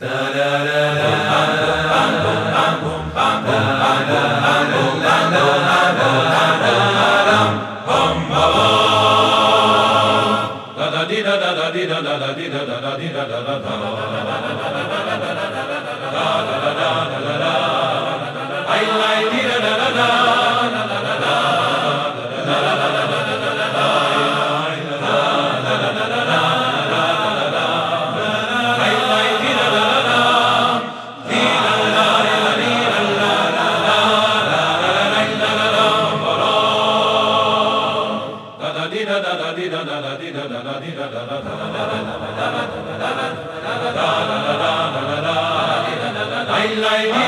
I like it. Lai lai lai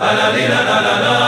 la la la la la la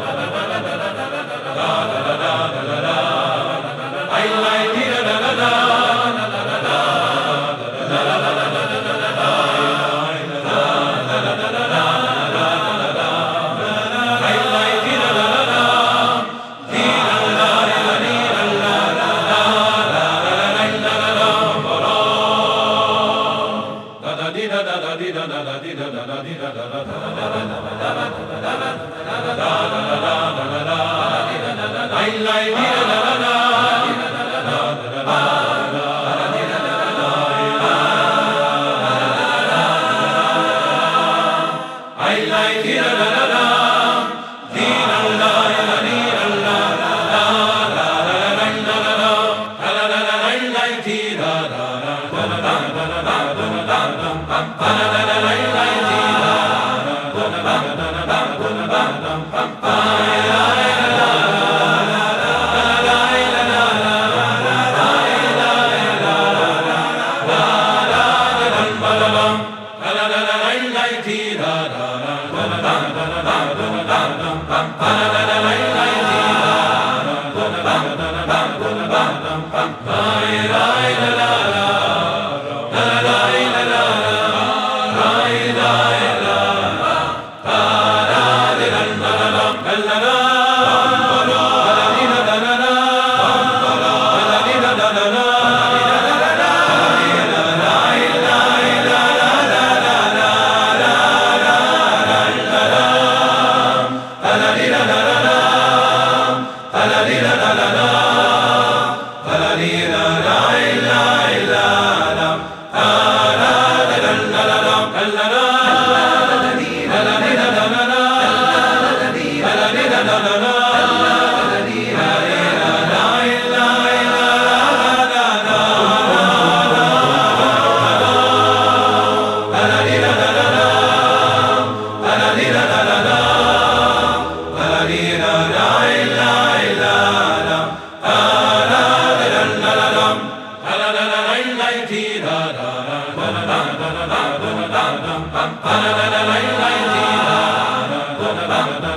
la la la la ba ba ba